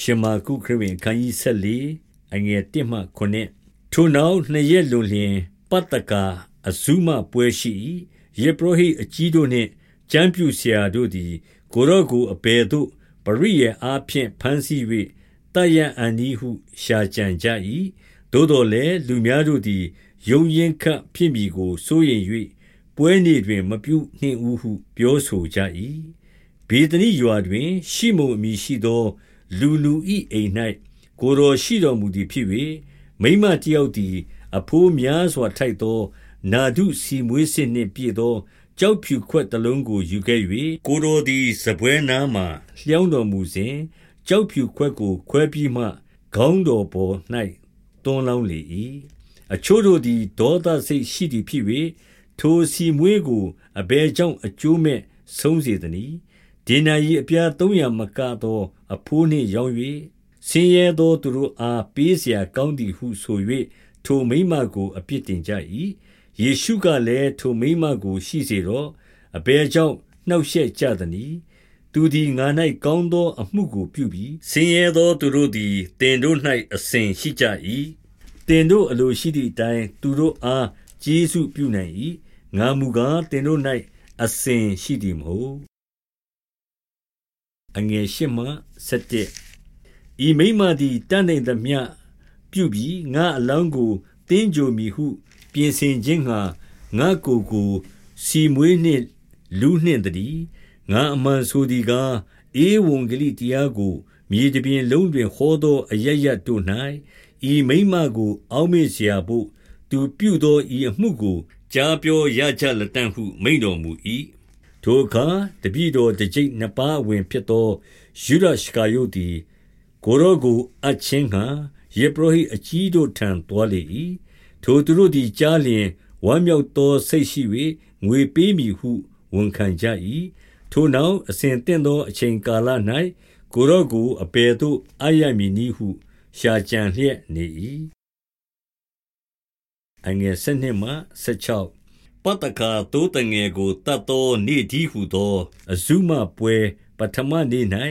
ရှမာကုခရစ်ဝင်ခန်းကြီး14အငယ်1မှ9ထိုနောက်နှစ်ရက်လွန်လျင် ပတ္တကာအဇုမပွဲရှိ၏ယေဘရဟိအကြီးတို့နှင့်ကျမ်းပြူဆရာတို့သည် ကိုရော့ကိုအဘယ်သို့ပရိယေအားဖြင့်ဖမ်းဆီး၍တယံအန်ဤဟုရှာကြံကြ၏သို့တော်လည်းလူများတို့သည်ယုံရင်ခတ်ဖြစ်မိကိုစိုးရင်၍ပွဲနေတွင်မပြုနှင့်ဟု ပြောဆိုကြ၏ဘေဒနိရွာတွင် ရှိမုန်အမည်ရှိသော လူလူဤအိမ်၌ကိုယ်တော်ရှိတော်မူသည်ဖြစ်၍မိမတယောက်သည် အဖိုးများစွာထိုက်သော နာဒုစီမွေးစစ်နှင့်ပြည့်သောကြောက်ဖြူခွက်တလုံးကိုယူခဲ့၍ကိုတော်သည်စပွဲနားမှလျှောင်းတော်မူစဉ်ကြောက်ဖြူခွက်ကိုခွဲပြီးမှခေါင်းတော်ပေါ်၌တွန်းလောင်းလေ၏အချို့တို့သည်ဒေါသစိတ်ရှိသည်ဖြစ်၍ထိုစီမွေးကိုအဘယ်ကြောင့်အကျိုးမဲ့ဆုံးစေသနည်းဒေနာယီအပြား300မကသော အဖိုးနှင့်ရောင်း၍ဆင်းရဲသောသူတို့အားပေးเสียကောင်းသည်ဟုဆို၍ထိုမိမကိုအပြစ်တင်ကြ၏ယေရှုကလည်းထိုမိမကိုရှိစေတော့အဘယ်ကြောင့်နှောက်ယှက်ကြသနည်းသူသည်ငါ၌ကောင်းသောအမှုကိုပြုပြီးဆင်းရဲသောသူတို့သည်တင်တို့၌အစဉ်ရှိကြ၏တင်တို့အလိုရှိသည့်အတိုင်းသူတို့အားကျေးဇူးပြုနိုင်၏ငါမူကားတင်တို့၌အစဉ်ရှိသည်မဟုတ် အငယ်ရှိမှ7ဤမိမသည်တန်နိုင်သမျှပြုပြီးငါအလောင်းကိုတင်းကြိုမိဟု ပြင်ဆင်ခြင်းငှာငါကိုယ်ကိုစီမွေးနှင့်လူနှင့်တည်းငါအမှန်ဆိုသည်ကားအေဝံဂေလိတရားကိုမြေတပြင်လုံးတွင်ဟောသောအရရတို့၌ဤမိမကို အောက်မေ့เสียဖို့သူပြုသောဤအမှုကိုကြားပြောရကြလတံ့ဟုမိန်တော်မူ၏ ထိုအခါတပည့်တော်တကြိတ်နှစ်ပါးဝင်ဖြစ်သောယူဒရှကာယုတ်သည် ကိုရောကိုအချင်းဟံယေဘရဟိအကြီးတို့ထံတော်လေ၏ထိုသူတို့သည်ကြားလျင်ဝမ်းမြောက်သောစိတ်ရှိ၍ငွေပေးမည်ဟုဝန်ခံကြ၏ထိုနောက်အစဉ်တင့်သောအချိန်ကာလ၌ကိုရောကိုအပေသို့အာရမည်နည်းဟု ရှာကြံလျက်နေ၏အငယ်7မှ16 ပတကာတိုးတငယ်ကိုတတ်သောနေ့ဒီဟုသော အဇုမပွဲပထမနေ့၌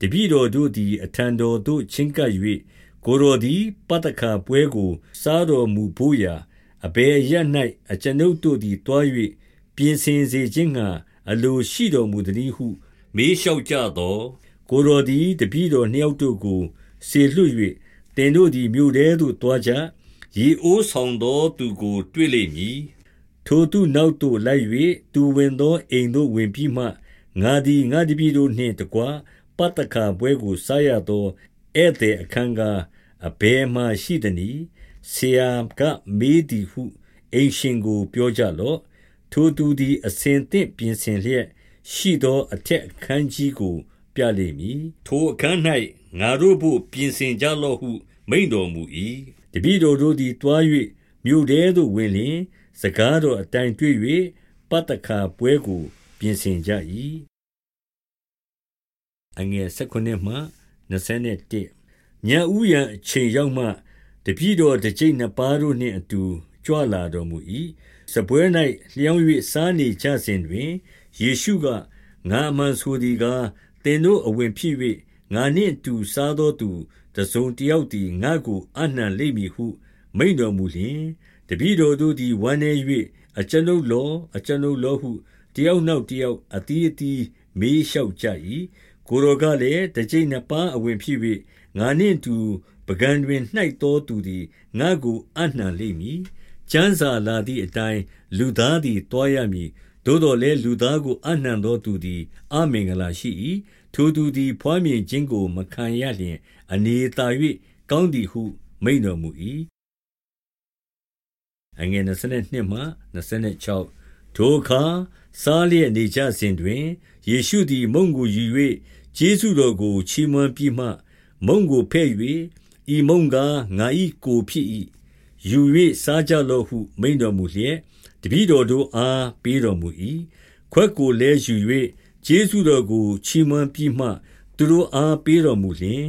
တပည့်တော်တို့သည်အထံတော်သို့ချဉ်ကပ်၍ကိုရောသည်ပတကာပွဲကို စားတော်မူဖို့ရာအဘယ်ရ၌အကျွန်ုပ်တို့သည်တွား၍ပြင်ဆင်စေခြင်းငှာအလိုရှိတော်မူသည်ဟု မေးလျှောက်ကြသောကိုရောသည်တပည့်တော်နှစ်ယောက်တို့ကိုစေလွှတ်၍တင်တို့သည်မြို့ထဲသို့တွားကြရေအိုးဆောင်သောသူကို တွေ့လိမ့်မည် ထိုသူနောက်သို့လိုက်၍သူဝင်သောအိမ်သို့ဝင်ပြီးမှငါသည်ငါတပည့်တို့နှင့်တကွပတ္တကာပွဲကိုစားရသောဧည့်သည်အခန်းကားအဘယ်မှရှိသနည်းဆရာကမေးသည်ဟုအိမ်ရှင်ကို ပြောကြလော့ထိုသူသည် အစဉ်သင့်ပြင်ဆင်လျက် ရှိသောအထက်အခန်းကြီးကို ပြလိမ့်မည်ထိုအခန်း၌ငါတို့ဘို့ပြင်ဆင်ကြလော့ဟု မိန်တော်မူ၏တပည့်တော်တို့သည်တွား၍မြို့ထဲသို့ဝင်လျင် စကားတော်အတိုင်းတွေ့၍ပတ္တခါပွဲကို ပြင်ဆင်ကြ၏အငယ်16မှ21ညဥ်ရန်အချိန်ရောက်မှတပည့်တော်တစ်ကျိပ်နှစ်ပါးတို့နှင့်အတူကြွလာတော်မူ၏စပွဲ၌လျောင်း၍စားနေကြစဉ်တွင်ယေရှုကငါမှန်ဆိုသည်ကားသင်တို့အဝင်ဖြစ်၍ငါနှင့်အတူစားသောသူတစုံတယောက်သည်ငါကိုအနှံလိမ့်မည်ဟု မိန်တော်မူလျင် တပည့်တော်တို့သည် ဝမ်းနည်း၍အကျွန်ုပ်လော အကျွန်ုပ်လောဟု တယောက်နောက်တယောက်အတီးအတီး မေးလျှောက်ကြ၏ကိုရောကလည်း တကြိမ်နှစ်ပါးအဝင်ဖြစ်၍ငါနှင့်တူပကံတွင်နှိုက်သောသူသည် ငါကိုအနှံလိမ့်မည် ကျမ်းစာလာသည့်အတိုင်း လူသားသည်တွားရမည် သို့တော်လည်း လူသားကိုအနှံသောသူသည် အမင်္ဂလာရှိ၏ထိုသူသည်ဖွားမြင်ခြင်းကို မခံရလျင် အနေသာ၍ကောင်းသည်ဟု မိန်တော်မူ၏ အငယ်22မှ26ထိုအခါစားလျက်နေကြစဉ်တွင်ယေရှုသည်မုန်ကိုယူ၍ကျေးဇူးတော်ကိုချီးမွမ်းပြီးမှမုန်ကိုဖဲ့၍ဤမုန်ကားငါ၏ကိုဖြစ်၏ယူ၍စားကြလော့ဟု မိန်တော်မူလျက်တပည့်တော်တို့အားပေးတော်မူ၏ခွက်ကိုလည်းယူ၍ကျေးဇူးတော်ကိုချီးမွမ်းပြီးမှ သူတို့အားပေးတော်မူလျှင်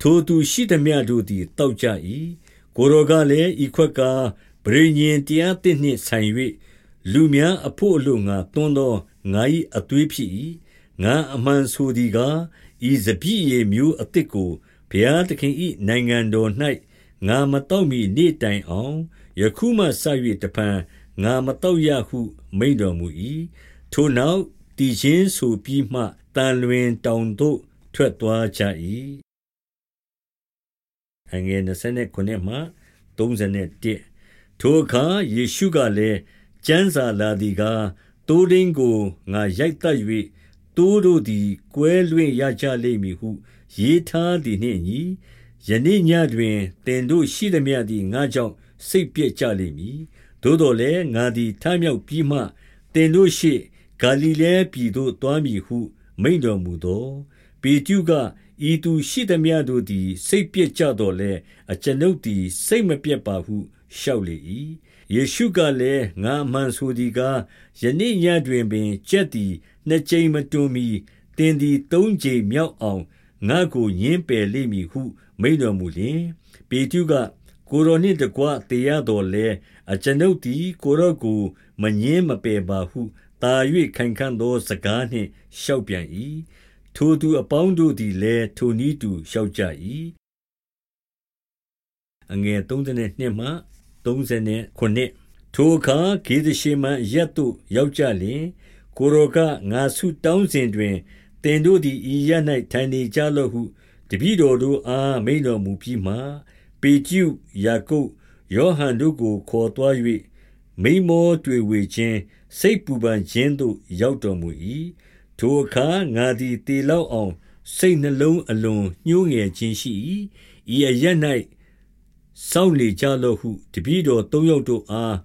ထိုသူရှိသမျှတို့သည်တောက်ကြ၏ကိုရောကလည်းဤခွက်က ဗြိညင်တရားသစ်နှင့်ဆိုင်၍လူများအဖို့အလို့ငါသွန်းသောငါ၏အသွေးဖြစ်၏ငါအမှန်ဆိုသည်ကားဤစပြည့်ရေမျိုးအသစ်ကိုဘုရားသခင်၏နိုင်ငံတော်၌ငါမတော့မီနေ့တိုင်အောင်ယခုမှစ၍တဖန်ငါမတော့ရဟု မိန်တော်မူ၏ထိုနောက်တည်ခြင်းဆိုပြီးမှတန်လွင်တောင်သို့ထွက်သွားကြ၏အငယ်29မှ31 ထိုအခါယေရှုကလည်းကျမ်းစာလာသည်ကားတိုးတင်းကိုငါရိုက်တတ်၍တိုးတို့သည်ကွဲလွင့်ရကြလိမ့်မည်ဟု ရေးထားသည်နှင့်အညီယနေ့ညတွင်တင်တို့ရှိသည်မြသည်ငါကြောင့်စိတ်ပြည့်ကြလိမ့်မည်သို့တော်လည်းငါသည်ထမြောက်ပြီးမှတင်တို့ရှိဂါလိလဲပြည်သို့သွားမည်ဟု မိန်တော်မူသောပေကျုကဤသူရှိသည်မြတို့သည် စိတ်ပြည့်ကြတော်လဲအကျွန်ုပ်သည်စိတ်မပြတ်ပါဟု လျှောက်လေ၏ယေရှုကလည်းငါမှန်ဆိုသည်ကားယနေ့ညတွင်ပင်ကြက်သည်နှစ်ကြိမ်မတွမီတင်သည်သုံးကြိမ်မြောက်အောင်ငါကိုညင်းပယ်လိမ့်မည်ဟု မိန်တော်မူလျင်ပေတုကကိုရောနှင့်တကွတေရတော်လဲအကျွန်ုပ်သည်ကိုရောကိုမငင်းမပယ်ပါဟုတာ၍ခိုင်ခံ့သောစကားနှင့်လျှောက်ပြန်၏ထိုသူအပေါင်းတို့သည်လည်းထိုနည်းတူလျှောက်ကြ၏အငယ်32မှ 39ထိုအခါဂေဒရှေမန်ရက်သို့ရောက်ကြလျင် ကိုရောကငါဆုတောင်းစဉ်တွင်တင်တို့သည်ဤရ၌ထိုင်နေကြလော့ဟုတပည့်တော်တို့အားမိန်တော်မူပြီးမှပေကျုယာကုပ်ယောဟန်တို့ကိုခေါ်သွား၍မိမောတွေ့ဝေခြင်းစိတ်ပူပန်ခြင်းသို့ရောက်တော်မူ၏ထိုအခါငါသည်တေလောက်အောင် စိတ်နှလုံးအလွန်ညှိုးငယ်ခြင်းရှိ၏ဤအရ၌ စောင့်နေကြလော့ဟုတပည့်တော်သုံးယောက်တို့အား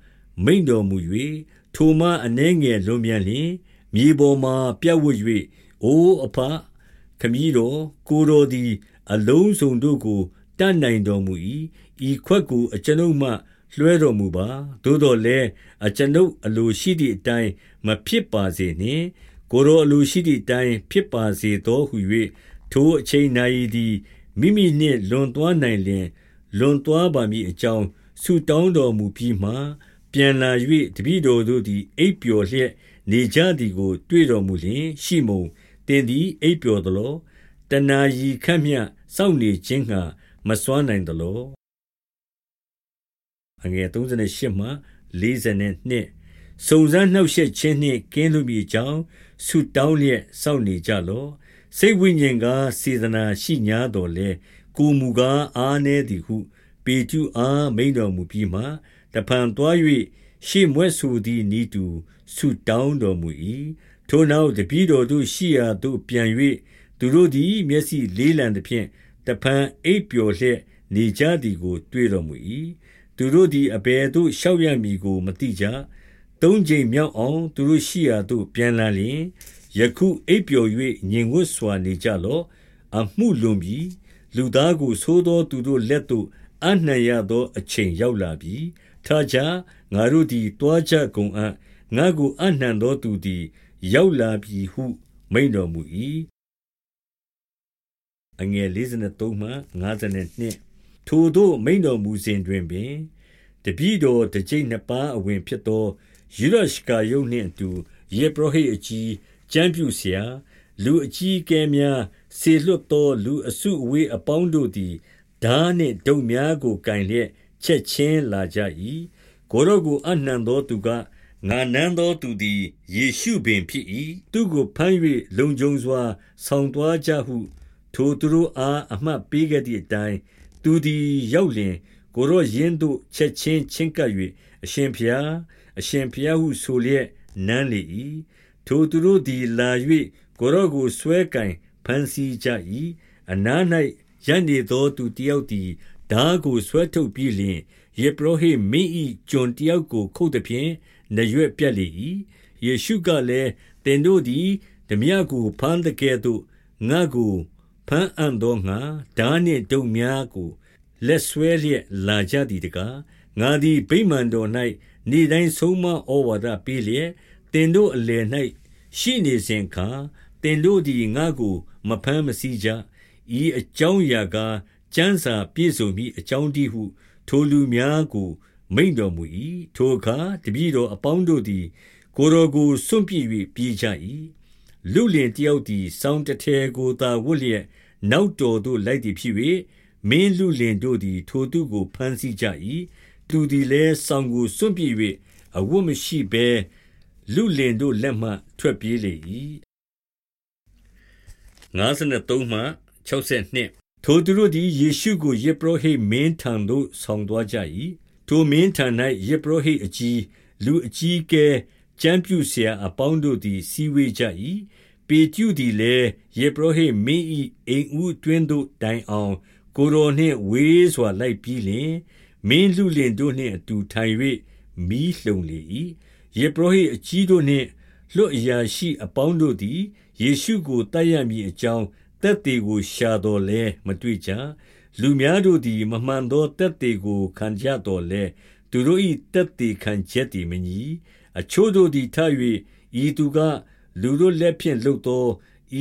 မိန်တော်မူ၍ထိုမှအနှဲငယ်လွန်ပြန်လျင်မြေပေါ်မှပြတ်ဝတ်၍အိုအဖခမည်းတော်ကိုတော်သည် အလုံးစုံတို့ကိုတတ်နိုင်တော်မူ၏ဤခွက်ကိုအကျွန်ုပ်မှလွှဲတော်မူပါသို့တော်လည်းအကျွန်ုပ်အလိုရှိသည့်အတိုင်းမဖြစ်ပါစေနှင့်ကိုရောအလိုရှိသည့်အတိုင်းဖြစ်ပါစေသောဟု၍ထိုအချိန်၌သည်မိမိနှင့်လွန်သွားနိုင်လျင် လွန်သွားပါမည်အကြောင်းဆုတောင်းတော်မူပြီးမှပြန်လာ၍တပည့်တော်တို့သည်အိပ်ပျော်လျက်နေကြသည်ကို တွေ့တော်မူလျှင် ရှိမုန်တင်သည်အိပ်ပျော်သလောတဏှာရီခတ်မြစောင့်နေခြင်းငှာမစွမ်းနိုင်သလောအငယ်38မှ42စုံစမ်းနှောက်ယှက်ခြင်းနှင့်ကင်းလွတ်မိကြောင်းဆုတောင်းလျက်စောင့်နေကြလော့စိတ်ဝိညာဉ်ကစေတနာရှိ냐တော်လဲ ကိုမူကားအားနည်းသည်ဟု ပေကျူအားမိန်တော်မူပြီးမှတဖန်သွား၍ရှေ့မွဲ့ဆိုသည်နီးတူဆုတောင်းတော်မူ၏ထိုနောက်တပည့်တော်တို့ရှိရာသို့ပြန်၍သူတို့သည်မျက်စိလေးလံသဖြင့်တဖန်အိပ်ပျော်လျက်နေကြသည်ကို တွေ့တော်မူ၏သူတို့သည်အဘယ်သို့ရှောက်ရမည်ကိုမသိကြသုံးချိန်မြောက်အောင်သူတို့ရှိရာသို့ပြန်လာလျင်ယခုအိပ်ပျော်၍ညင်ဝတ်စွာနေကြလော့အမှုလွန်ပြီ လူသားကိုသိုးသောသူတို့လက်သို့အနှံရသောအချိန်ရောက်လာပြီထားကြငါတို့သည်တွားကြကုန်အံ့ငါကိုအနှံသောသူသည်ရောက်လာပြီဟုမိန်တော်မူ၏အငယ်53မှ52ထိုသို့မိန်တော်မူစဉ်တွင်ပင်တပည့်တော်တစ်ကြိမ်နှစ်ပါးအဝင်ဖြစ်သောယူရရှကာယုတ်နှင့်အတူယေပရဟိအကြီးကျမ်းပြူဆရာလူအကြီးကဲများ ဆေလွတ်သောလူအစုအဝေးအပေါင်းတို့သည်ဓာနှင့်ဒုံများကိုကင်လျက်ချက်ချင်းလာကြ၏ကိုရောကိုအနှံသောသူကငါနမ်းသောသူသည်ယေရှုပင်ဖြစ်၏သူကိုဖမ်း၍လုံခြုံစွာ ဆောင်းသွားကြဟု ထိုသူတို့အားအမှတ်ပေးခဲ့သည့်အတိုင်းသူသည်ရောက်လျင်ကိုရောရင်းတို့ချက်ချင်းချင်းကပ်၍အရှင်ဖျားအရှင်ဖျားဟုဆိုလျက်နမ်းလေ၏ထိုသူတို့သည်လာ၍ကိုရောကိုဆွဲကင် ဖန်ဆီးကြ၏အနား၌ရပ်နေသောသူတယောက်သည်ဓာကိုဆွဲထုတ်ပြီးလျှင်ယေဘရဟိမင်း၏ကျွန်တယောက်ကို ခုတ်သည်ဖြင့်နရွက်ပြက်လေ၏ယေရှုကလည်းတင်တို့သည်ဓမြကိုဖမ်းတဲ့ကဲ့သို့ငါကိုဖမ်းအံ့သောငါဓာနှင့်ဒုံများကိုလက်ဆွဲလျက်လာကြသည်တကားငါသည်ဗိမာန်တော်၌နေ့တိုင်းဆုံးမဩဝါဒပေးလျက်တင်တို့အလယ်၌ရှိနေစဉ်ခါတင်တို့သည်ငါကို မဖမ်းမဆီးကြဤအကြောင်းအရာကားကျမ်းစာပြည့်စုံမိအကြောင်းတည်းဟု ထိုလူများကိုမိန်တော်မူ၏ထိုအခါတပည့်တော်အပေါင်းတို့သည် ကိုယ်တော်ကိုစွန့်ပစ်၍ပြေးကြ၏လူလင်တယောက်သည်စောင်းတထဲကိုသာဝတ်လျက်နောက်တော်သို့လိုက်သည်ဖြစ်၍မင်းလူလင်တို့သည် ထိုသူကိုဖမ်းဆီးကြ၏သူသည်လည်းစောင်းကိုစွန့်ပြေး၍အဝတ်မရှိဘဲလူလင်တို့လက်မှထွက်ပြေးလေ၏ 53မှ62ထိုသူတို့သည်ယေရှုကိုယေပရောဟိမင်းထံသို့ဆောင်သွားကြ၏ထိုမင်းထံ၌ယေပရောဟိအကြီးလူအကြီးကဲကျမ်းပြူဆရာအပေါင်းတို့သည်စီဝေးကြ၏ပေကျူသည်လည်းယေပရောဟိမင်း၏အိမ်ဦးတွင်သို့တိုင်အောင် ကိုရိုနှင့်ဝေးစွာလိုက်ပြီးလျှင်မင်းလူလင်တို့နှင့်အတူထိုင်၍မီးလှုံလေ၏ယေပရောဟိအကြီးတို့နှင့်လွတ်အရာရှိအပေါင်းတို့သည် ယေရှုကိုတတ်ရမည်အကြောင်းတက်သေးကိုရှာတော်လဲမတွေ့ကြလူများတို့သည်မမှန်သောတက်သေးကိုခံကြတော်လဲသူတို့၏တက်သေးခံချက်သည်မညီအချို့တို့သည်ထ၍ဤသူကလူတို့လက်ဖြင့်လှုပ်သော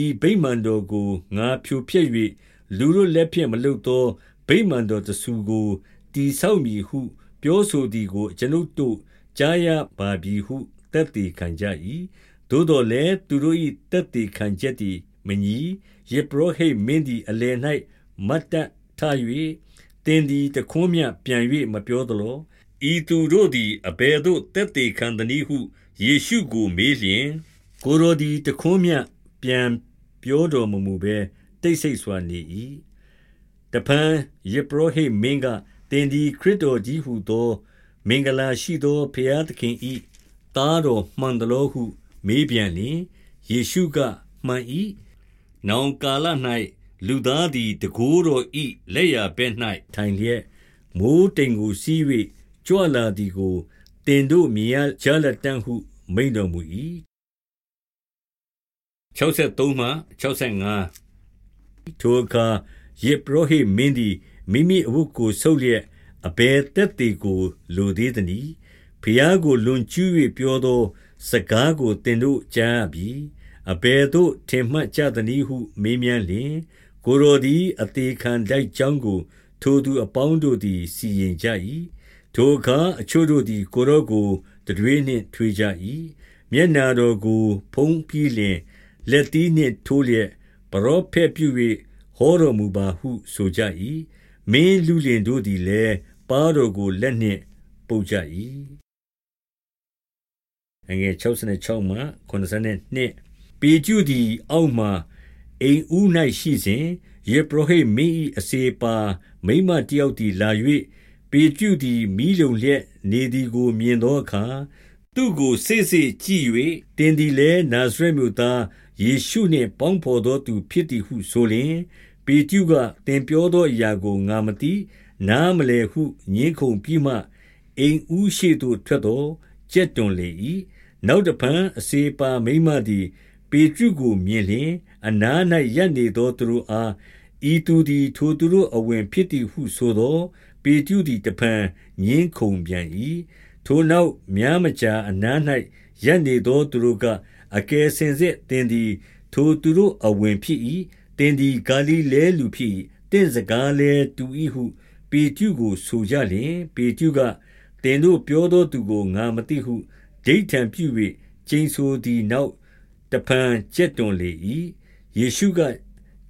ဤဗိမာန်တော်ကိုငါဖြိုဖျက်၍လူတို့လက်ဖြင့်မလှုပ်သောဗိမာန်တော်တဆူကိုတီဆောက်မည်ဟု ပြောဆိုသည်ကိုကျွန်ုပ်တို့ကြားရပါပြီဟုတက်သေးခံကြ၏ သို့တော်လည်းသူတို့၏တက်သေးခံချက်သည်မညီယေဘရဟိမင်းသည်အလယ်၌မတ်တထ၍တင်းသည်တခွန်းမြပြန်၍မပြောသလိုဤသူတို့သည်အဘယ်သို့တက်သေးခံသနည်းဟုယေရှုကိုမေးလျင်ကိုရိုဒီတခွန်းမြပြန်ပြောတော်မမူဘဲတိတ်ဆိတ်စွာနေ၏တပန်ယေဘရဟိမင်းကတင်းဒီခရစ်တော်ကြီးဟုသော မင်္ဂလာရှိသောဖျားသခင်ဤသားတော်မှန်တယ်လို့ဟု မေးပြန်လျင်ယေရှုကမှန်၏နောင်ကာလ၌လူသားသည်တကိုးတော်ဤလက်ရဘက်၌ထိုင်လျက်မိုးတိမ်ကိုစီး၍ကြွလာသည်ကိုတင်တို့မြင်ရကြလက်တန်းဟု မိန်တော်မူ၏63မှ65ထိုအခါယေဘရဟိမင်းသည်မိမိအဝတ်ကိုဆုပ်လျက်အဘယ်တက်တေကိုလိုသေးသနည်းဖျားကိုလွန်ကျူး၍ပြောသော စကားကိုတင်တို့ကြားပြီအဘယ်သို့ထင်မှတ်ကြသနည်းဟု မေးမြန်းလျင် ကိုယ်တော်သည်အသေးခံတိုက်ကြောင်းကို ထိုသူအပေါင်းတို့သည် စီရင်ကြ၏ထိုအခါအချို့တို့သည် ကိုယ်တော်ကိုတတွေးနှင့်ထွေးကြ၏မျက်နာတော်ကိုဖုံးပြီးလျင်လက်သီးနှင့်ထိုးလျက်ပရောဖက်ပြု၍ဟောတော်မူပါဟု ဆိုကြ၏မင်းလူလင်တို့သည်လည်းပါတော်ကိုလက်နှင့်ပုတ်ကြ၏ အငယ်66မှ92ပေကျုသည်အောက်မှအိမ်ဦး၌ရှိစဉ်ယေဘရဟိမင်း၏အစေပါမိမတယောက်သည်လာ၍ပေကျုသည်မိလုံလျက်နေသည်ကိုမြင်သောအခါသူကိုစိတ်စိတ်ကြည့်၍တင်သည်လည်းနာဇရက်မြို့သားယေရှုနှင့်ပေါင်းဖော်သောသူဖြစ်သည်ဟုဆိုလျင်ပေကျုကတင်ပြောသောအရာကိုငါမသိနားမလဲဟုညင်းခုန်ပြီးမှအိမ်ဦးရှိသို့ထွက်သော ကြက်တွန်လေ၏နောက်တဖန်အစေပါမိမသည် ပေတရုကိုမြင်လျှင်အနား၌ရပ်နေသောသူတို့အားဤသူသည်ထိုသူတို့အဝင်ဖြစ်သည်ဟုဆိုသောပေတရုသည်တဖန်ငင်းခုန်ပြန်၏ထိုနောက်များမကြာအနား၌ရပ်နေသောသူတို့ကအကယ်စင်စစ်တင်သည်ထိုသူတို့အဝင်ဖြစ်၏တင်သည်ဂါလိလဲလူဖြစ်၏တင့်စကားလဲတူ၏ဟု ပေတရုကိုဆိုကြလျင်ပေတရုက တင်တို့ပြောသောသူကိုငါမသိဟုဒိဋ္ဌံပြု၍ကျိန်ဆိုသည်နောက်တဖန်ကြက်တွန်လေ၏ယေရှုက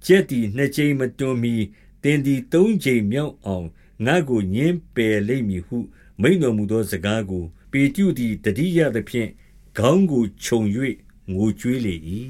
ကြက်သည်နှစ်ကြိမ်မတွန်မီတင်သည်သုံးကြိမ်မြောက်အောင်ငါကိုညင်းပယ်လိမ့်မည်ဟု မိန်တော်မူသောစကားကို ပေတျုသည်တတိယသဖြင့်ခေါင်းကိုခြုံ၍ငိုကြွေးလေ၏